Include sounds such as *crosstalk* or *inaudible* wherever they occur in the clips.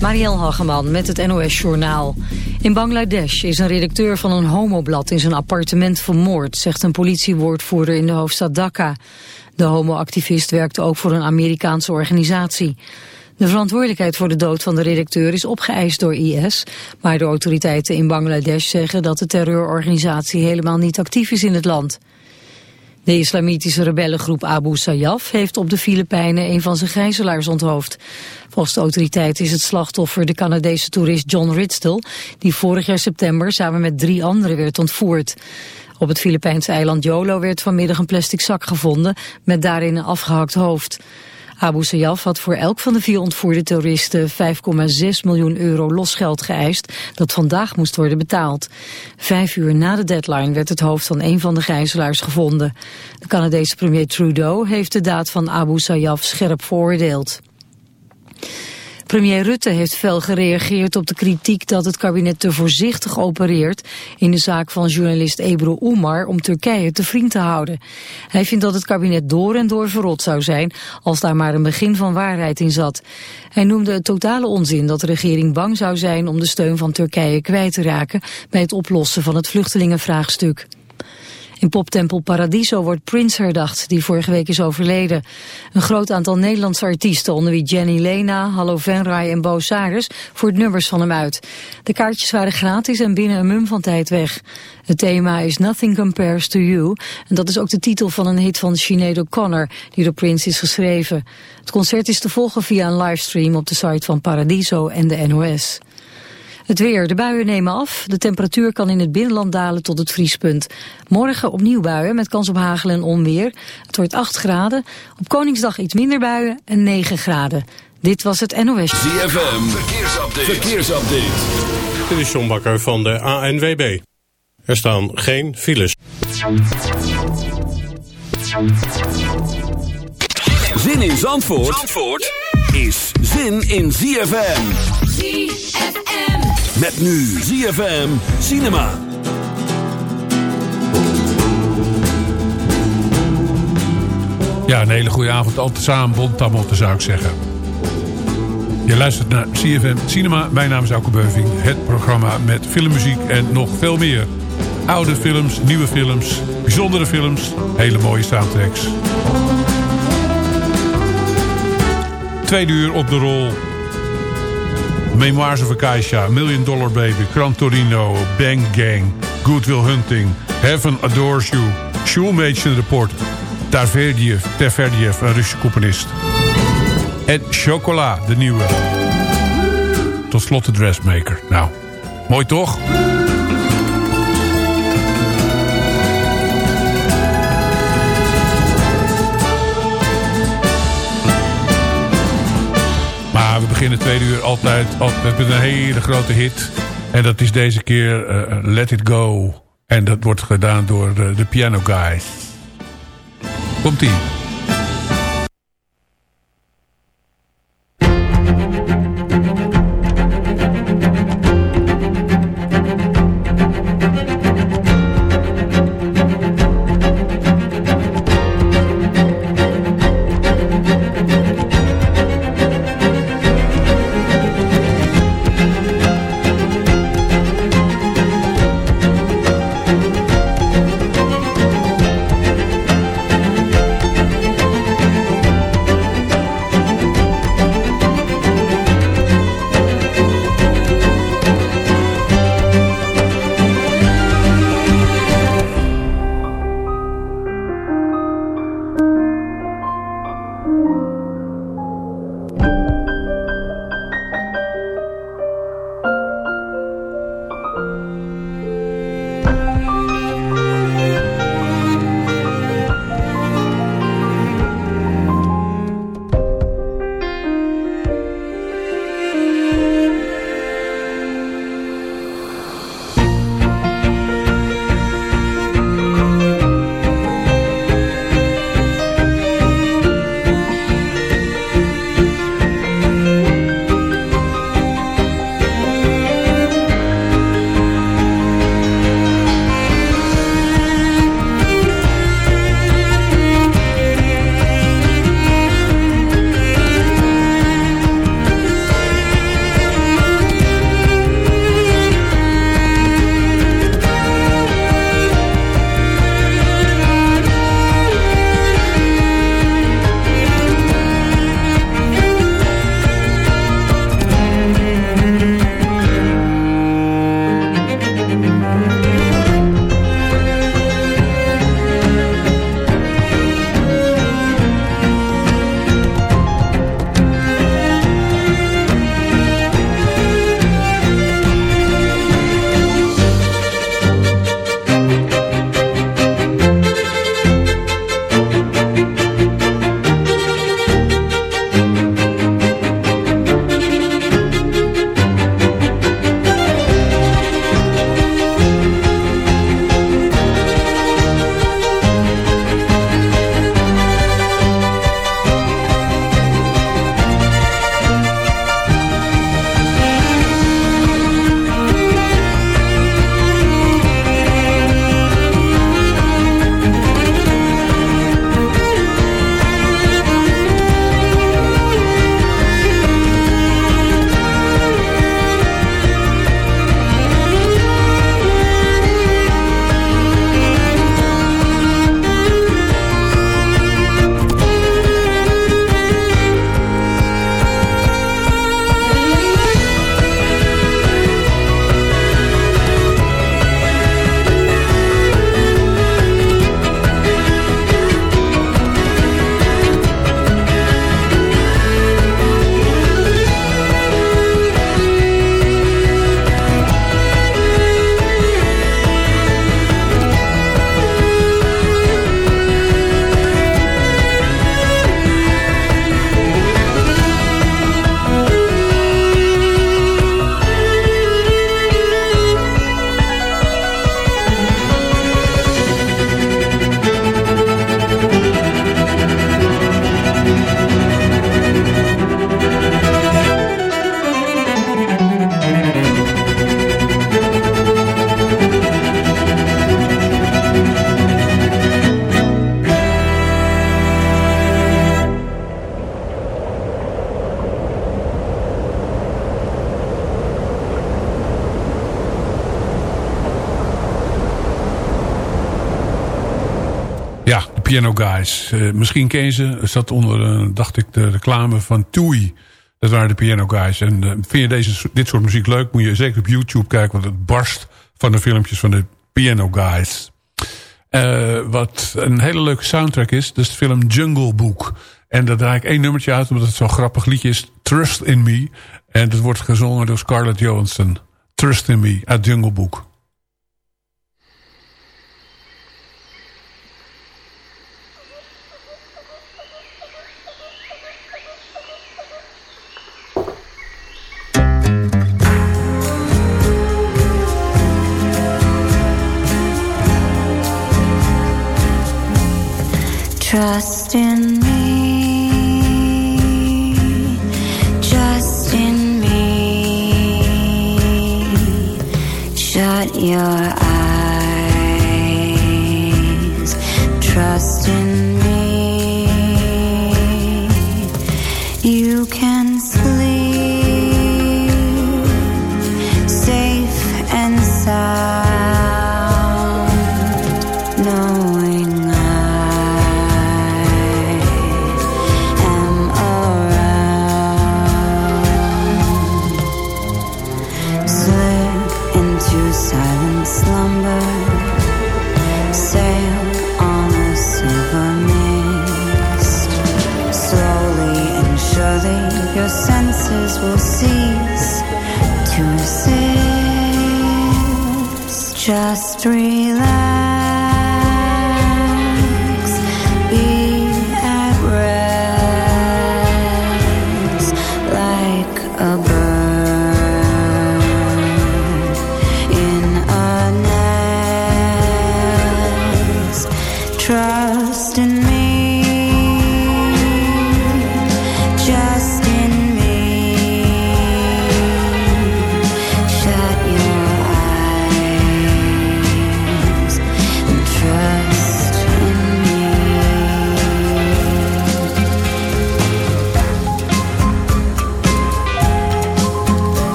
Marielle Hageman met het NOS Journaal. In Bangladesh is een redacteur van een homoblad in zijn appartement vermoord, zegt een politiewoordvoerder in de hoofdstad Dhaka. De homoactivist werkte ook voor een Amerikaanse organisatie. De verantwoordelijkheid voor de dood van de redacteur is opgeëist door IS, maar de autoriteiten in Bangladesh zeggen dat de terreurorganisatie helemaal niet actief is in het land. De islamitische rebellengroep Abu Sayyaf heeft op de Filipijnen een van zijn gijzelaars onthoofd. Volgens de autoriteiten is het slachtoffer de Canadese toerist John Ritstell, die vorig jaar september samen met drie anderen werd ontvoerd. Op het Filipijnse eiland Jolo werd vanmiddag een plastic zak gevonden met daarin een afgehakt hoofd. Abu Sayyaf had voor elk van de vier ontvoerde terroristen 5,6 miljoen euro losgeld geëist dat vandaag moest worden betaald. Vijf uur na de deadline werd het hoofd van een van de gijzelaars gevonden. De Canadese premier Trudeau heeft de daad van Abu Sayyaf scherp veroordeeld. Premier Rutte heeft fel gereageerd op de kritiek dat het kabinet te voorzichtig opereert in de zaak van journalist Ebru Umar om Turkije te vriend te houden. Hij vindt dat het kabinet door en door verrot zou zijn als daar maar een begin van waarheid in zat. Hij noemde het totale onzin dat de regering bang zou zijn om de steun van Turkije kwijt te raken bij het oplossen van het vluchtelingenvraagstuk. In poptempel Paradiso wordt Prince herdacht, die vorige week is overleden. Een groot aantal Nederlandse artiesten, onder wie Jenny Lena, Hallo Venray en Bo Saris, voert nummers van hem uit. De kaartjes waren gratis en binnen een mum van tijd weg. Het thema is Nothing Compares to You en dat is ook de titel van een hit van Sinead O'Connor, die door Prince is geschreven. Het concert is te volgen via een livestream op de site van Paradiso en de NOS. Het weer. De buien nemen af. De temperatuur kan in het binnenland dalen tot het vriespunt. Morgen opnieuw buien met kans op hagel en onweer. Het wordt 8 graden. Op Koningsdag iets minder buien en 9 graden. Dit was het NOS. ZFM. Verkeersupdate. Verkeersupdate. Dit is John Bakker van de ANWB. Er staan geen files. Zin in Zandvoort, Zandvoort is zin in ZFM. ZFM. Met nu ZFM Cinema. Ja, een hele goede avond al samen, Bontamotte zou ik zeggen. Je luistert naar CFM Cinema. Mijn naam is Auke Beuving. Het programma met filmmuziek en nog veel meer. Oude films, nieuwe films, bijzondere films, hele mooie soundtracks. Tweede uur op de rol Memoirs of Million Dollar Baby, Gran Torino, Bang Gang, Goodwill Hunting, Heaven Adores You, Shoemation Report, Taverdiev, Teverdiev, een Russische componist. En Chocola, de nieuwe. Tot slot de dressmaker. Nou, mooi toch? We beginnen tweede uur altijd, altijd met een hele grote hit. En dat is deze keer uh, Let It Go. En dat wordt gedaan door de, de Piano Guys. Komt-ie. Piano Guys. Uh, misschien ken je ze. zat onder, uh, dacht ik, de reclame van TUI. Dat waren de Piano Guys. En uh, vind je deze, dit soort muziek leuk... moet je zeker op YouTube kijken... want het barst van de filmpjes van de Piano Guys. wat een hele leuke soundtrack is... dat is de film Jungle Book. En daar draai ik één nummertje uit... omdat het zo'n grappig liedje is. Trust in Me. En dat wordt gezongen door Scarlett Johansson. Trust in Me uit Jungle Book.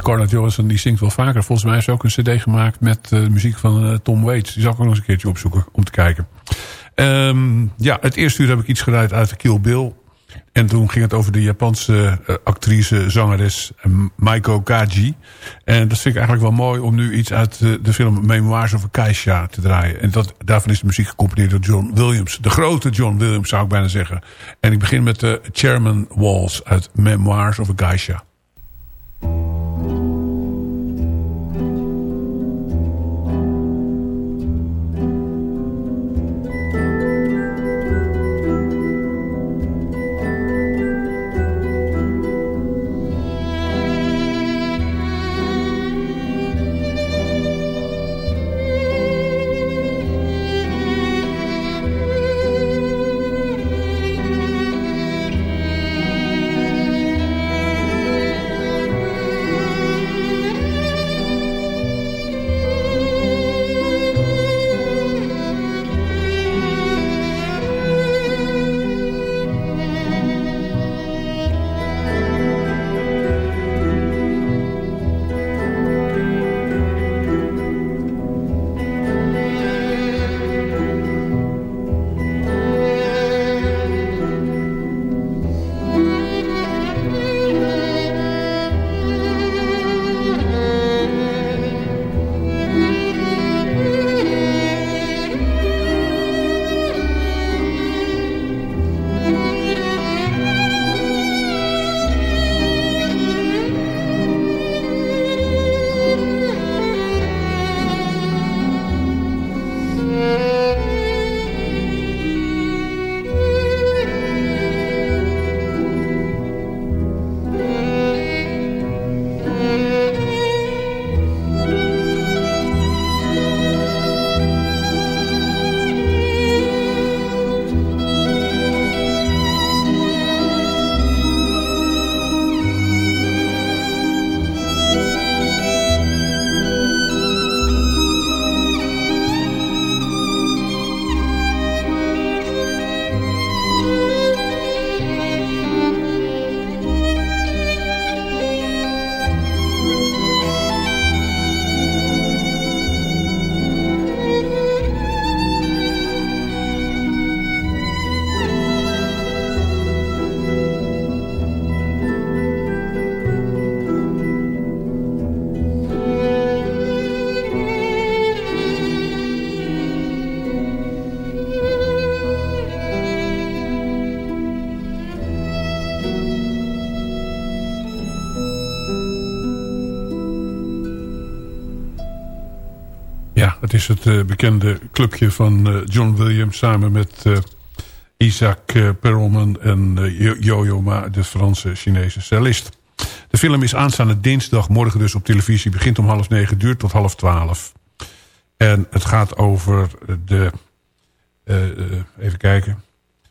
Scarlett Johansson die zingt wel vaker. Volgens mij is ook een cd gemaakt met eh, de muziek van eh, Tom Waits. Die zal ik ook nog eens een keertje opzoeken om te kijken. Ehm, ja, het eerste uur heb ik iets gedraaid uit Kill Bill. En toen ging het over de Japanse eh, actrice, zangeres Maiko Kaji. En dat vind ik eigenlijk wel mooi om nu iets uit de, film Memoirs of a Geisha te draaien. En dat, daarvan is de muziek gecomponeerd door John Williams. De grote John Williams zou ik bijna zeggen. En ik begin met de Chairman Walls uit Memoirs of a is het eh, bekende clubje van eh, John Williams... samen met eh, Isaac Perelman en Yo-Yo Ma, de Franse Chinese cellist. De film is aanstaande dinsdag, morgen dus op televisie... begint om half negen, duurt tot half twaalf. En het gaat over de... even kijken...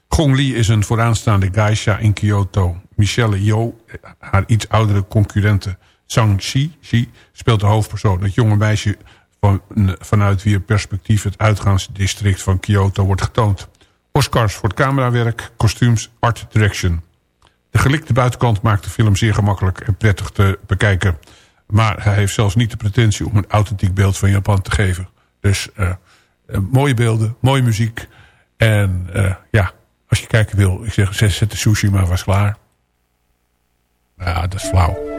Gong Li is een vooraanstaande geisha in Kyoto. Michelle Yo, haar iets oudere concurrente Zhang Xi, Xi speelt de hoofdpersoon. Het jonge meisje van, vanuit wier perspectief het uitgaansdistrict van Kyoto wordt getoond. Oscars voor het camerawerk, kostuums, art direction. De gelikte buitenkant maakt de film zeer gemakkelijk en prettig te bekijken. Maar hij heeft zelfs niet de pretentie om een authentiek beeld van Japan te geven. Dus uh, mooie beelden, mooie muziek. En uh, ja, als je kijken wil, ik zeg, zet de sushi maar was klaar. Ja, dat is flauw.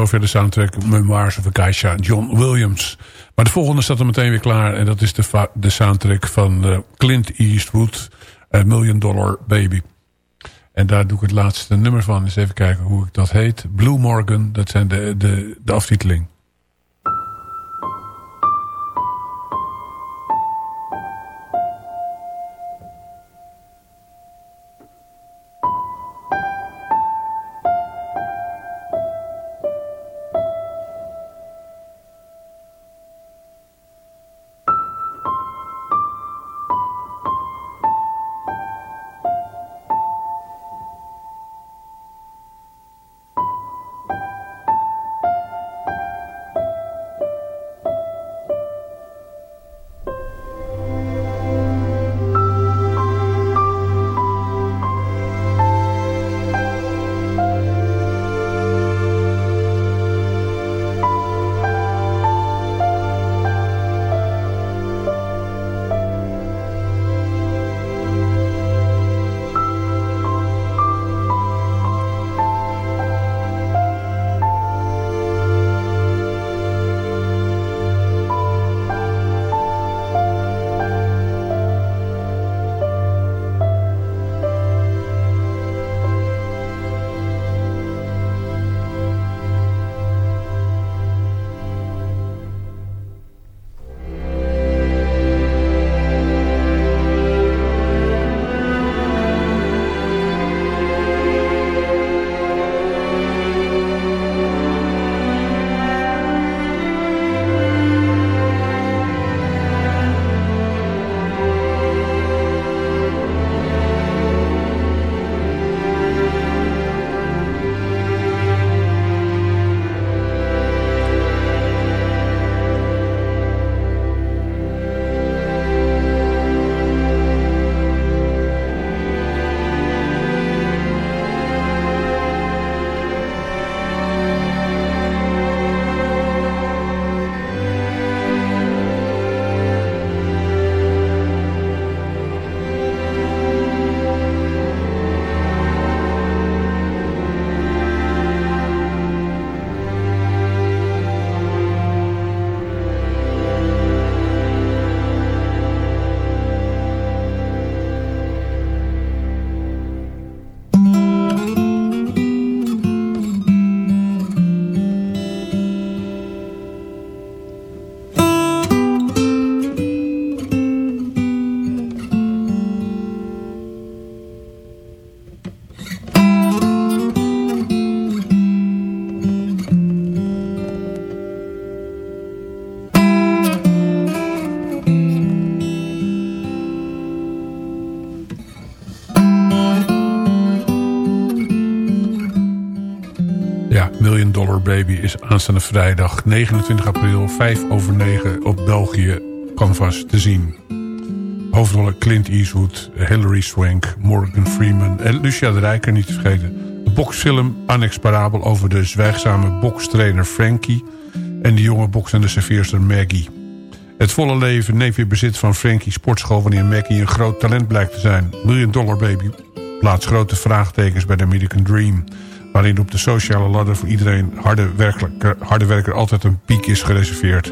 Zover de soundtrack Memoirs of a John Williams. Maar de volgende staat er meteen weer klaar. En dat is de, de soundtrack van uh, Clint Eastwood, Million Dollar Baby. En daar doe ik het laatste nummer van. Eens even kijken hoe ik dat heet. Blue Morgan, dat zijn de, de, de aftiteling. Baby is aanstaande vrijdag 29 april 5 over 9 op België Canvas te zien. Hoofdrollen Clint Eastwood, Hilary Swank, Morgan Freeman en Lucia de Rijker niet te vergeten. De boxfilm Annex Parabel over de zwijgzame bokstrainer Frankie... en de jonge boksende serveerster Maggie. Het volle leven neemt weer bezit van Frankie's sportschool... wanneer Maggie een groot talent blijkt te zijn. Million Dollar Baby plaatst grote vraagtekens bij de American Dream waarin op de sociale ladder voor iedereen harde, harde werker altijd een piek is gereserveerd.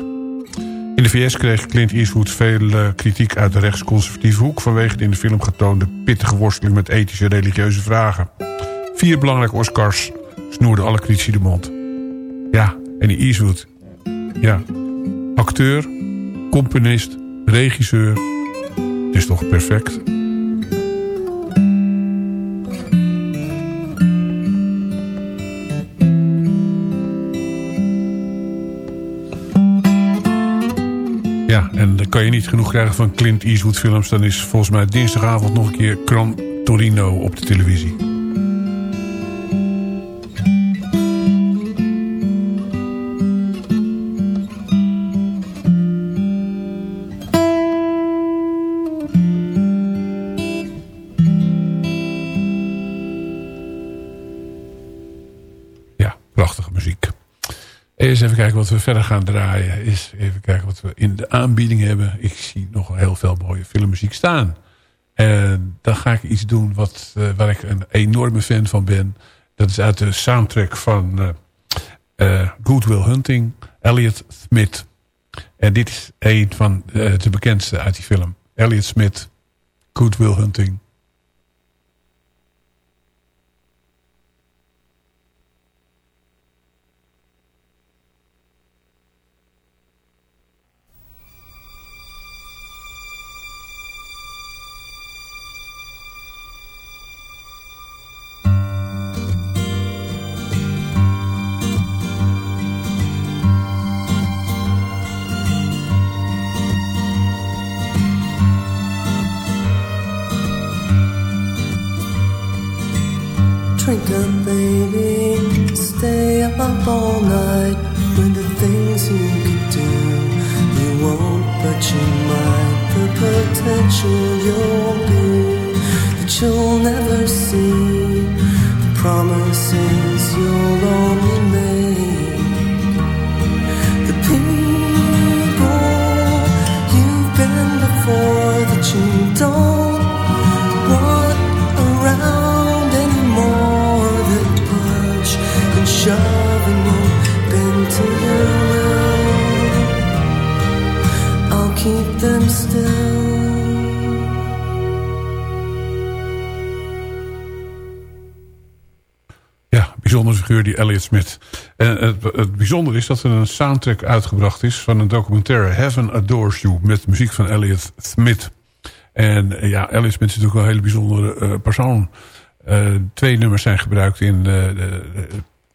In de VS kreeg Clint Eastwood veel uh, kritiek uit de rechtsconservatieve hoek... vanwege de in de film getoonde pittige worsteling met ethische en religieuze vragen. Vier belangrijke Oscars snoerden alle critici de mond. Ja, en die Eastwood. Ja, acteur, componist, regisseur. Het is toch perfect? Ja, en dan kan je niet genoeg krijgen van Clint Eastwood films. Dan is volgens mij dinsdagavond nog een keer Gran Torino op de televisie. Wat we verder gaan draaien. Is even kijken wat we in de aanbieding hebben. Ik zie nog heel veel mooie filmmuziek staan. En dan ga ik iets doen wat, uh, waar ik een enorme fan van ben. Dat is uit de soundtrack van uh, Good Will Hunting, Elliot Smith. En dit is een van de bekendste uit die film. Elliot Smith, Good Will Hunting. All night with the things you could do. You won't, but you might. The potential you'll be that you'll never see. The promises die Elliot Smith. En het, het bijzondere is dat er een soundtrack uitgebracht is... van een documentaire Heaven Adores You... met muziek van Elliot Smith. En eh, ja, Elliot Smith is natuurlijk wel een hele bijzondere eh, persoon. Eh, twee nummers zijn gebruikt in uh,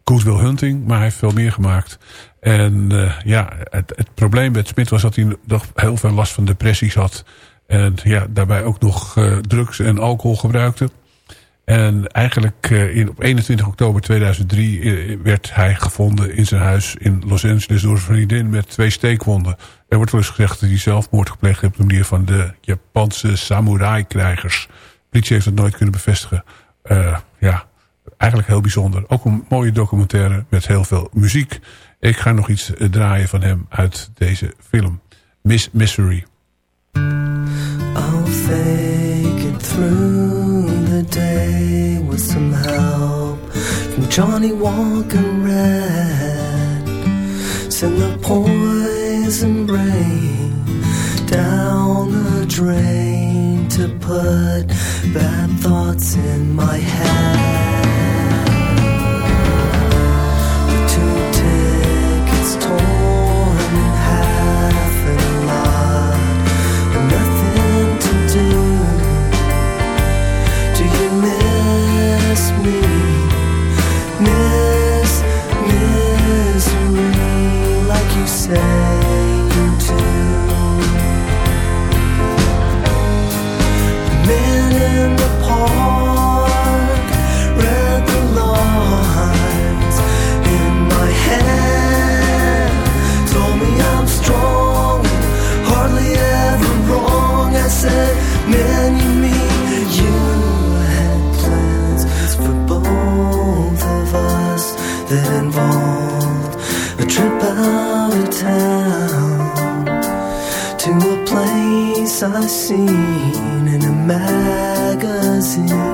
Good Will Hunting... maar hij heeft veel meer gemaakt. En eh, ja, het, het probleem met Smith was dat hij nog heel veel last van depressies had... En ja, daarbij ook nog eh, drugs en alcohol gebruikte... En eigenlijk uh, in, op 21 oktober 2003 uh, werd hij gevonden in zijn huis in Los Angeles door zijn vriendin met twee steekwonden. Er wordt wel eens gezegd dat hij zelfmoord gepleegd heeft op de manier van de Japanse samurai-krijgers. Politie heeft dat nooit kunnen bevestigen. Ja, eigenlijk heel bijzonder. Ook een mooie documentaire met heel veel muziek. Ik ga nog iets draaien van hem uit deze film. Miss Misery. I'll fake it through the day with some help from Johnny Walker Red. Send the poison rain down the drain to put bad thoughts in my head. said. I seen in a magazine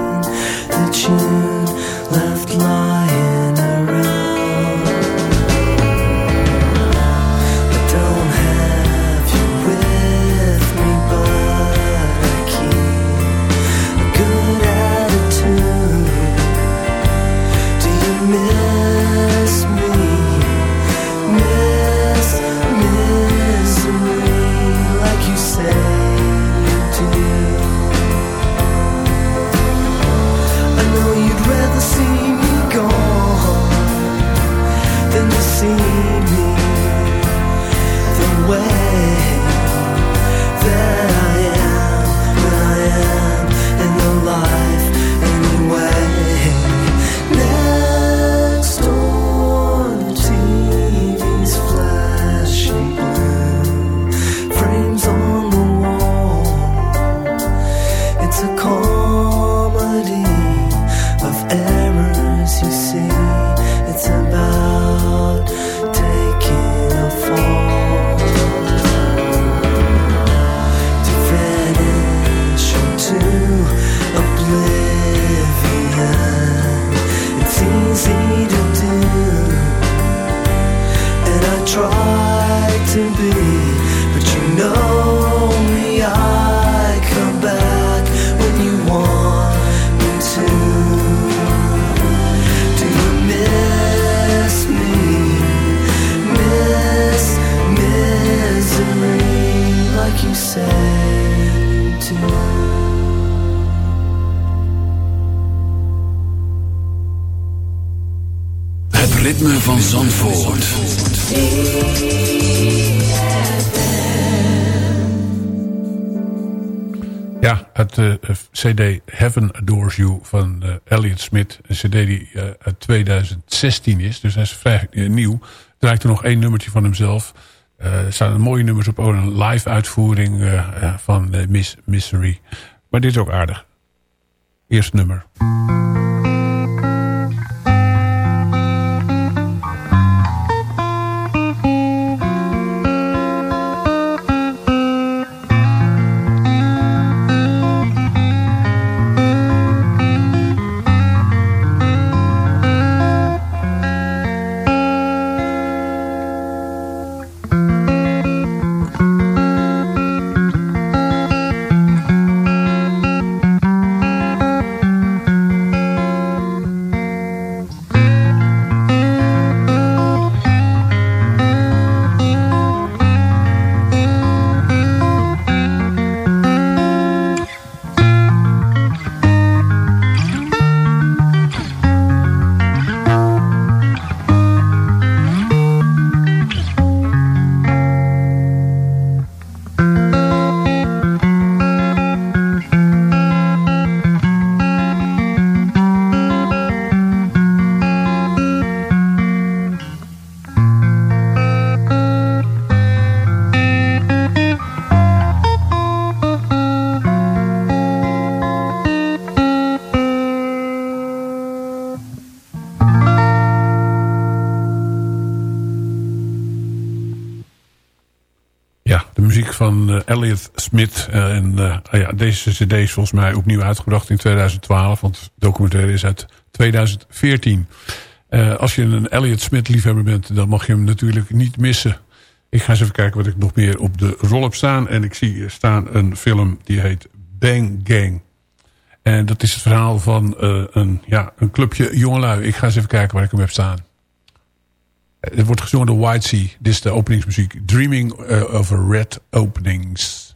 try to be, but you know me. I come back when you want me to. Do you miss me? Miss misery like you say you do. Ritme van Zandvoort. Ja, het eh, cd Heaven Adores You van eh, Elliot Smith. Een cd die eh, uit 2016 is, dus hij is vrij eh, nieuw. Draait er nog één nummertje van hemzelf. Eh, er staan mooie nummers op, ook een live uitvoering eh, eh, van eh, Miss Misery. Maar dit is ook aardig. Eerst nummer. Elliot Smith. eh, en eh, ah ja, deze cd is volgens mij opnieuw uitgebracht in 2012. Want het documentaire is uit 2014. Eh, als je een Elliot Smith liefhebber bent, dan mag je hem natuurlijk niet missen. Ik ga eens even kijken wat ik nog meer op de rol heb staan. En ik zie staan een film die heet Bang Gang. En dat is het verhaal van een, ja, een clubje jongelui. Ik ga eens even kijken waar ik hem heb staan. Het wordt gezongen door White Sea. Dit is de openingsmuziek. Dreaming eh, over Red Openings.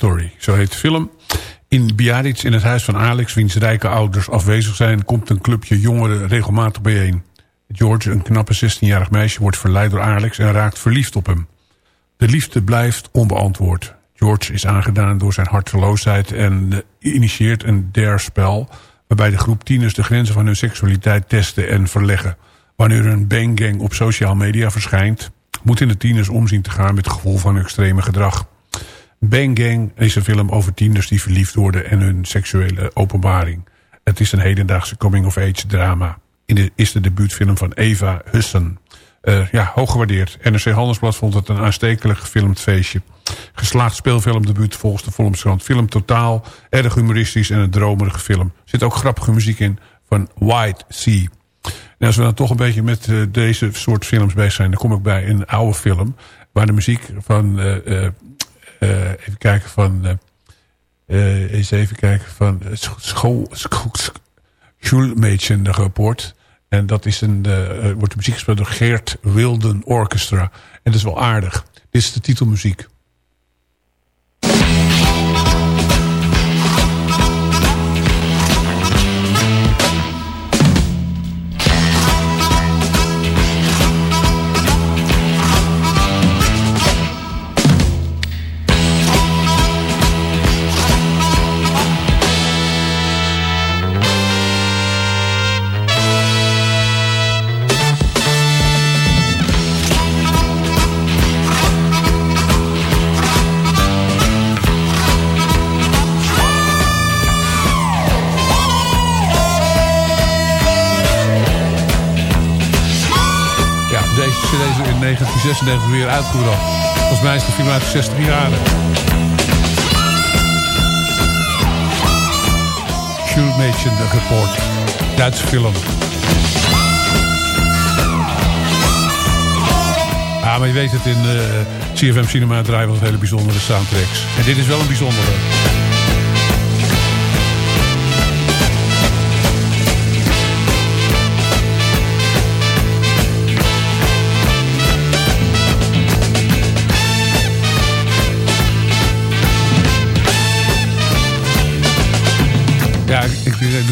Story. Zo heet de film. In Biarritz, in het huis van Alex, wiens rijke ouders afwezig zijn... komt een clubje jongeren regelmatig bijeen. George, een knappe 16-jarig meisje, wordt verleid door Alex... en raakt verliefd op hem. De liefde blijft onbeantwoord. George is aangedaan door zijn harteloosheid... en initieert een dare-spel... waarbij de groep tieners de grenzen van hun seksualiteit testen en verleggen. Wanneer een banggang op social media verschijnt... moeten de tieners omzien te gaan met het gevoel van extreme gedrag. Bang Gang is een film over tieners die verliefd worden... en hun seksuele openbaring. Het is een hedendaagse coming-of-age drama. In de, is de debuutfilm van Eva Hussen. Uh, ja, hoog gewaardeerd. NRC Handelsblad vond het een aanstekelijk gefilmd feestje. Geslaagd speelfilmdebuut volgens de Volkskrant. Film totaal, erg humoristisch en een dromerige film. Er zit ook grappige muziek in van White Sea. En als we dan toch een beetje met uh, deze soort films bezig zijn... dan kom ik bij een oude film... waar de muziek van... Uh, even kijken van... eens even kijken van... School... Schulmädchen rapport. En dat is een, wordt de muziek gespeeld door Geert Wilden Orchestra. En dat is wel aardig. Dit is de titelmuziek. 1936 weer uitgebracht. Volgens mij is de film uit de 60 jaren. Schulmädchen, report. Duitse film. Ja, maar je weet het, in uh, CFM Cinema draaien we hele bijzondere soundtracks. En dit is wel een bijzondere.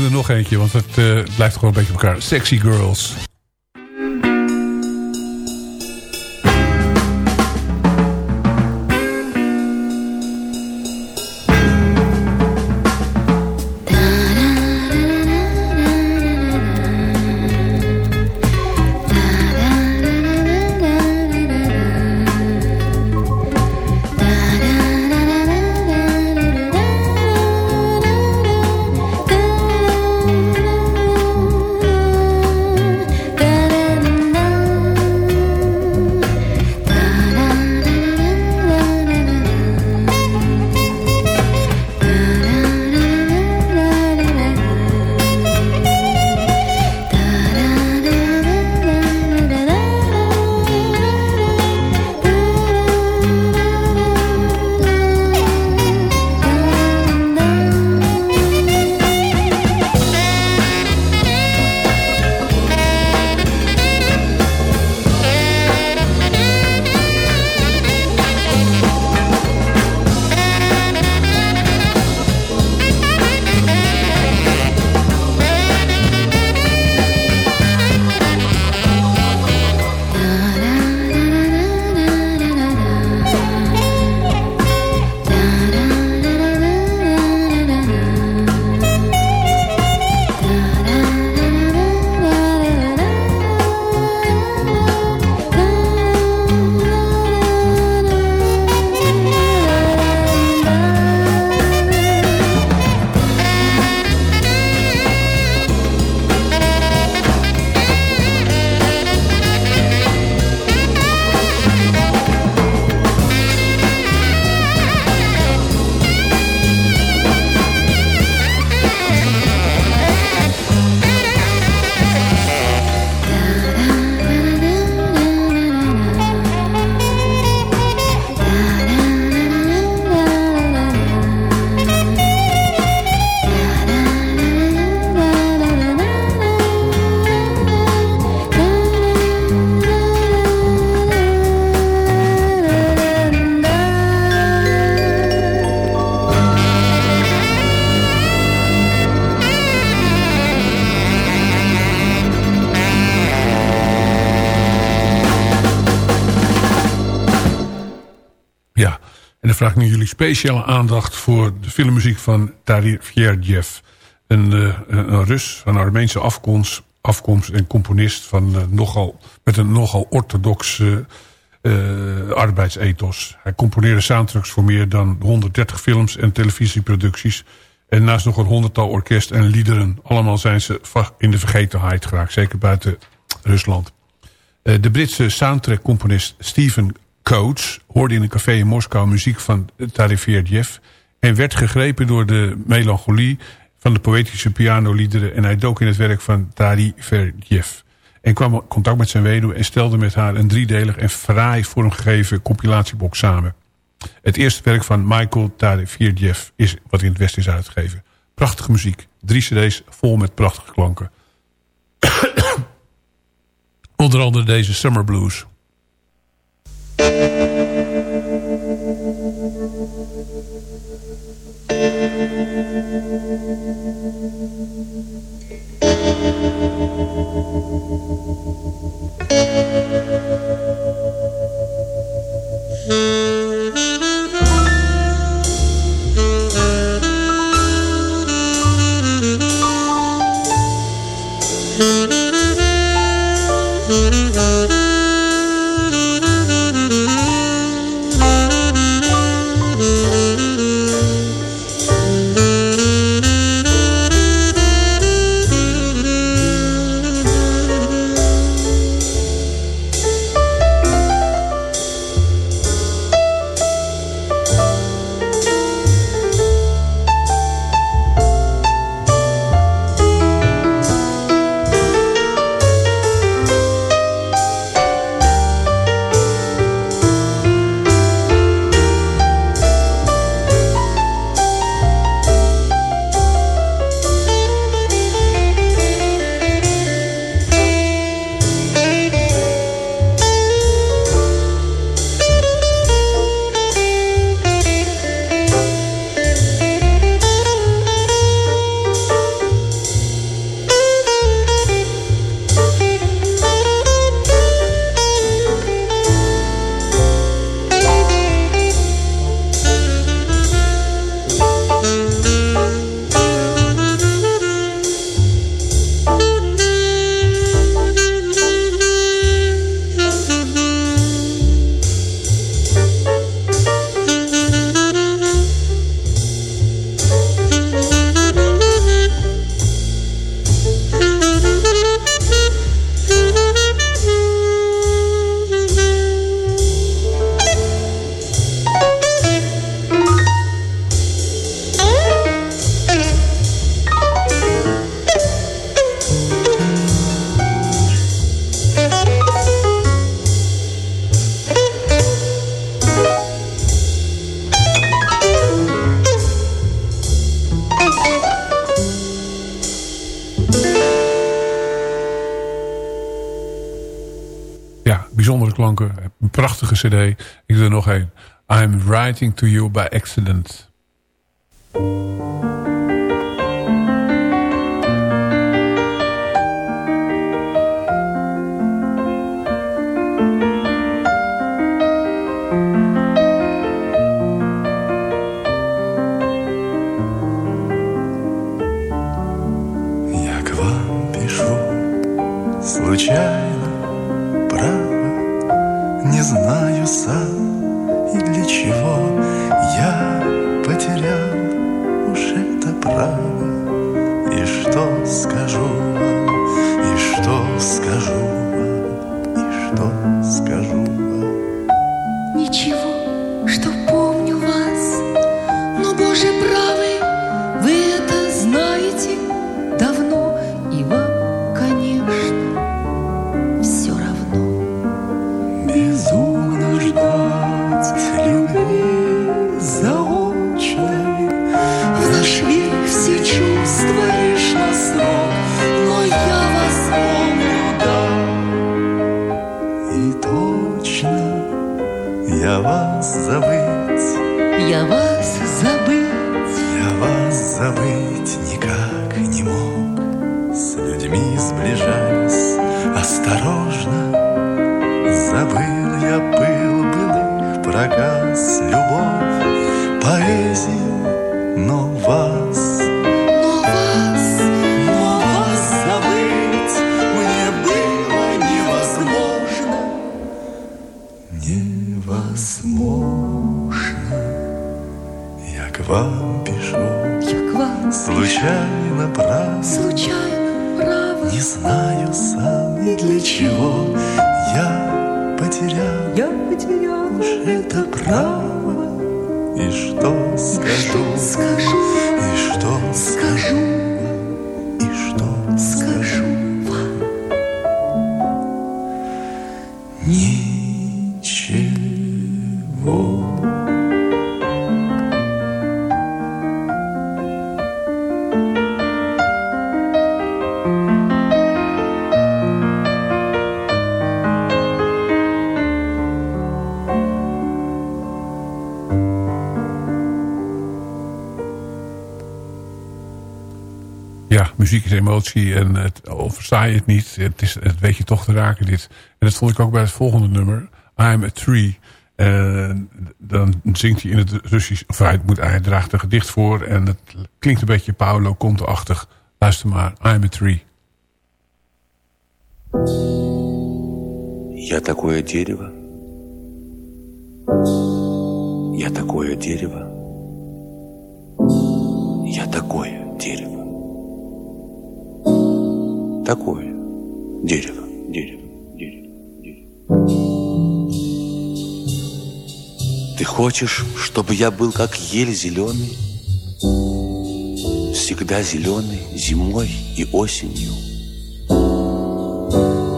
Er nog eentje, want het uh, blijft gewoon een beetje op elkaar. Sexy Girls. Vraag nu jullie speciale aandacht voor de filmmuziek van Tahir Fierjev. Een, uh, een Rus van Armeense afkomst, afkomst en componist van, uh, nogal, met een nogal orthodoxe uh, arbeidsethos. Hij componeerde soundtracks voor meer dan 130 films en televisieproducties. En naast nog een honderdtal orkest en liederen. Allemaal zijn ze in de vergetenheid geraakt, zeker buiten Rusland. de Britse soundtrack-componist Stephen Coates hoorde in een café in Moskou muziek van Tariferdjev... en werd gegrepen door de melancholie van de poëtische pianoliederen... en hij dook in het werk van Tariferdjev. En kwam in contact met zijn weduwe en stelde met haar een driedelig en fraai vormgegeven compilatiebox samen. Het eerste werk van Michael Tariferdjev is wat in het Westen is uitgegeven. Prachtige muziek. Drie cd's vol met prachtige klanken. *coughs* Onder andere deze Summer Blues. Música cd. Ik doe er nog een. I'm writing to you by accident. Забыл Я знаю сам и для чего я потерял Я потерял это право. И что скажу, Скажу, и что скажу, muziek is emotie en het oversta je het niet. Het, is, het weet je toch te raken dit. En dat vond ik ook bij het volgende nummer. I'm a Tree. En dan zingt hij in het Russisch... Of hij, moet, hij draagt een gedicht voor. En het klinkt een beetje Paolo Conte-achtig. Luister maar. I'm a Tree. Я такое дерево. Я такое дерево. Я такое Такое дерево, дерево, дерево, дерево. Ты хочешь, чтобы я был как ель зеленый? Всегда зеленый зимой и осенью.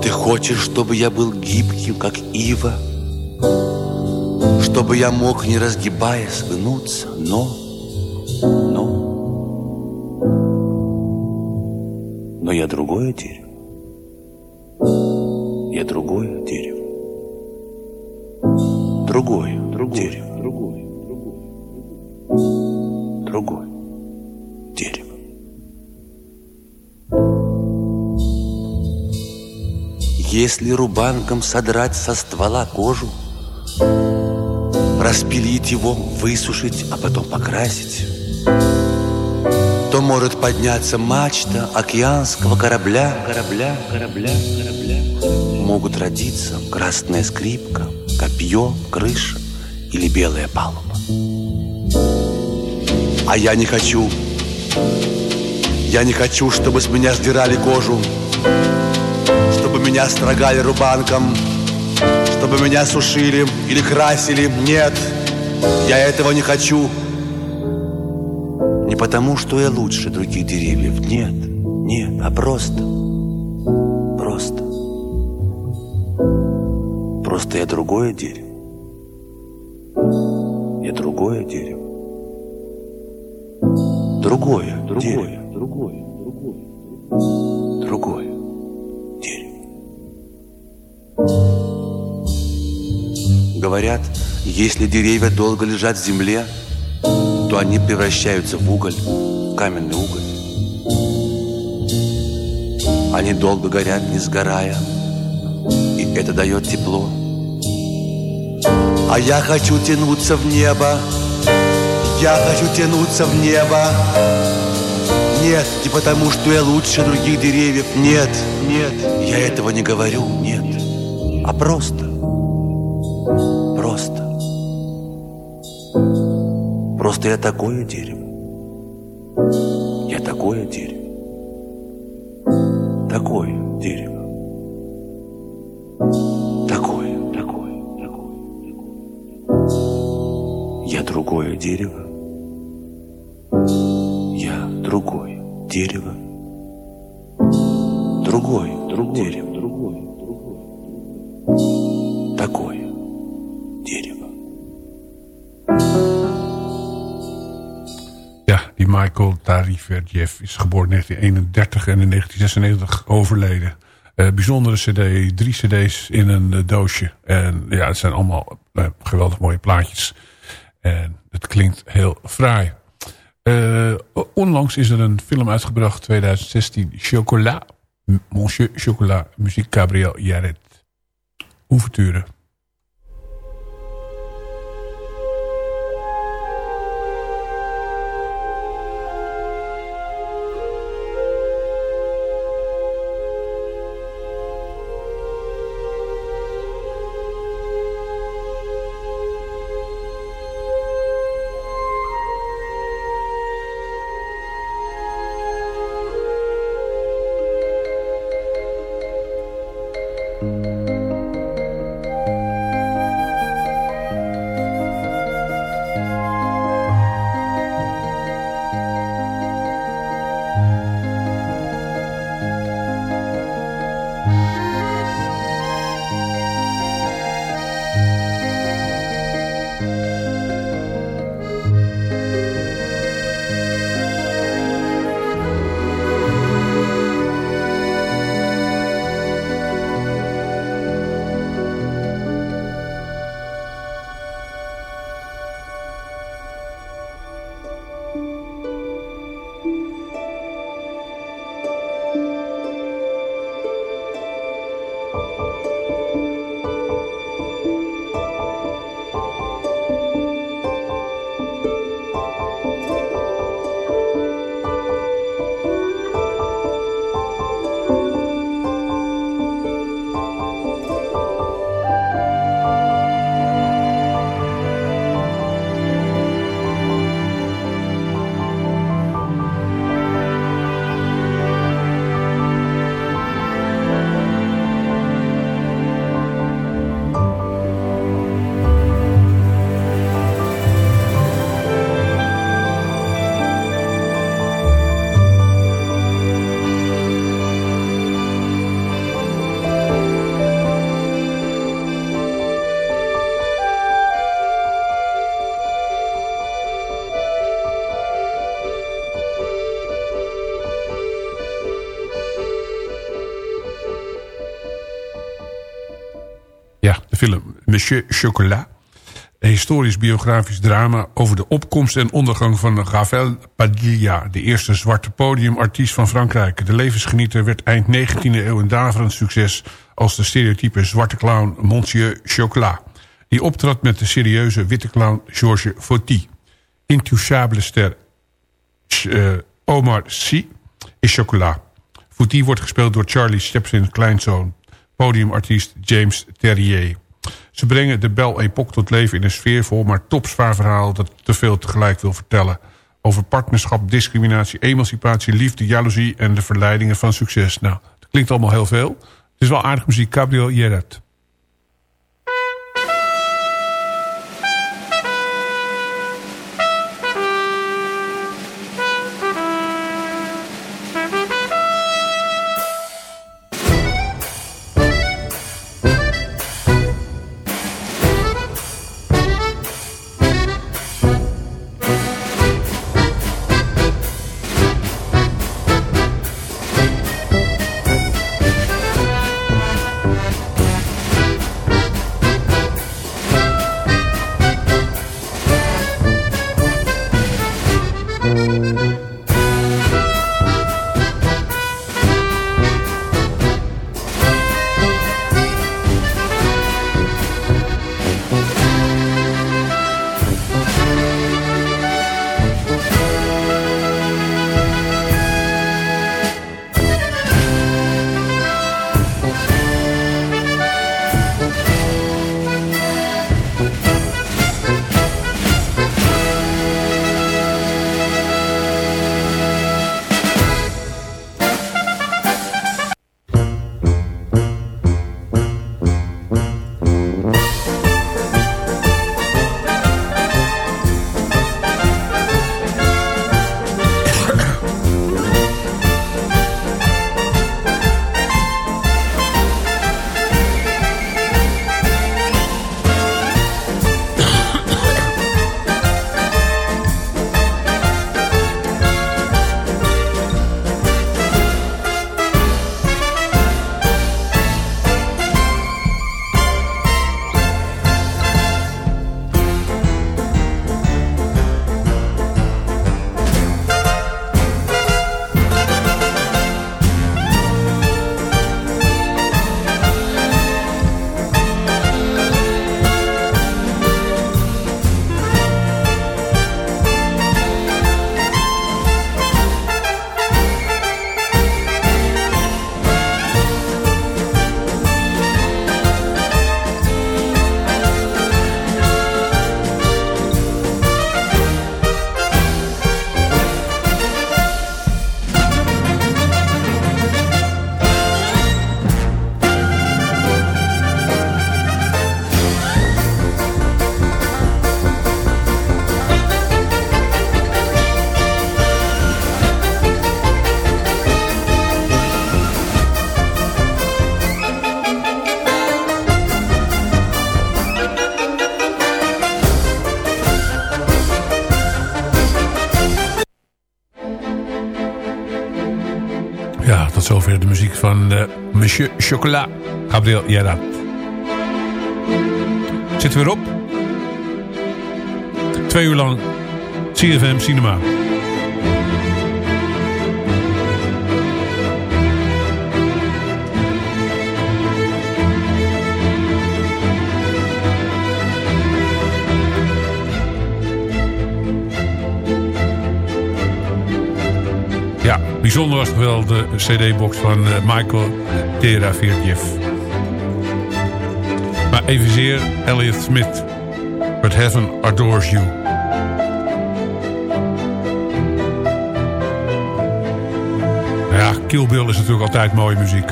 Ты хочешь, чтобы я был гибким, как ива? Чтобы я мог, не разгибаясь, гнуться, но, другое дерево. Я другое дерево. Другое, другое дерево. Другое, другое, другое дерево. Если рубанком содрать со ствола кожу, Распилить его, высушить, а потом покрасить, То может подняться мачта океанского корабля, корабля, корабля, корабля. Могут родиться красная скрипка, копье, крыша или белая палуба. А я не хочу, я не хочу, чтобы с меня сдирали кожу, чтобы меня строгали рубанком, чтобы меня сушили или красили. Нет, я этого не хочу. Потому, что я лучше других деревьев. Нет, нет, а просто, просто. Просто я другое дерево. Я другое дерево. Другое, другое, другое, другое, другое дерево. Говорят, если деревья долго лежат в земле, они превращаются в уголь, в каменный уголь. Они долго горят, не сгорая, и это дает тепло. А я хочу тянуться в небо, я хочу тянуться в небо. Нет, не потому, что я лучше других деревьев. Нет, нет, я этого не говорю, нет. А просто. Просто я такое дерево. Я такое дерево. Такое дерево. Такое, такое, такое, такое. Я другое дерево. Я другое дерево. Другое, другое дерево, другое, Michael Tariferdjev is geboren in 1931 en in 1996 overleden. Eh, bijzondere cd, drie cd's in een eh, doosje. En ja, het zijn allemaal eh, geweldig mooie plaatjes. En het klinkt heel fraai. Onlangs is er een film uitgebracht, 2016, Chocolat. Monsieur Chocolat, muziek Gabriel Jarret. Ouverture. Film Monsieur Chocolat. Een historisch biografisch drama over de opkomst en ondergang van Ravel Padilla... de eerste zwarte podiumartiest van Frankrijk. De levensgenieter werd eind 19e eeuw een daverend succes... als de stereotype zwarte clown Monsieur Chocolat... die optrad met de serieuze witte clown Georges Fauty. Intouchable ster uh, Omar Sy is Chocolat. Fauty wordt gespeeld door Charlie Stephen's kleinzoon... podiumartiest James Terrier... Ze brengen de Belle Époque tot leven in een sfeervol... maar topzwaar verhaal dat te veel tegelijk wil vertellen. Over partnerschap, discriminatie, emancipatie, liefde, jaloezie... en de verleidingen van succes. Nou, dat klinkt allemaal heel veel. Het is wel aardig muziek. Gabriel Jerret. Chocolat, Gabriel Jara. Zitten we erop? Twee uur lang CFM Cinema. Bijzonder was wel de cd-box van uh, Michael Teravirjev. Maar evenzeer Elliot Smith. But Heaven Adores You. Ja, Kill Bill is natuurlijk altijd mooie muziek.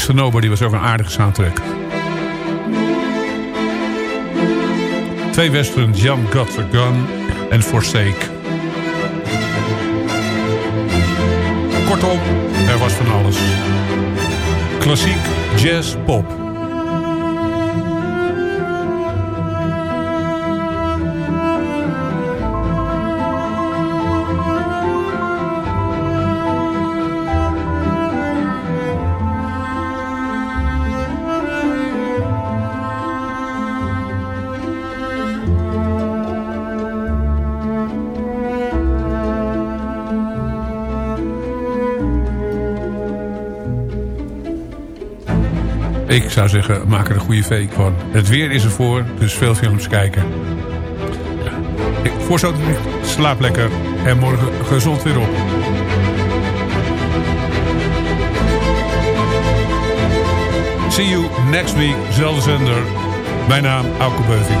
Mr. Nobody was ook een aardige soundtrack. Twee westerns, Jan Got a Gun en Forsake. Kortom, er was van alles. Klassiek, jazz, pop. Ik zou zeggen, maak er een goede week van. Het weer is ervoor, dus veel films kijken. Ik, voor slaap lekker en morgen gezond weer op. See you next week, zelfde zender. Mijn naam, Auke Beuving.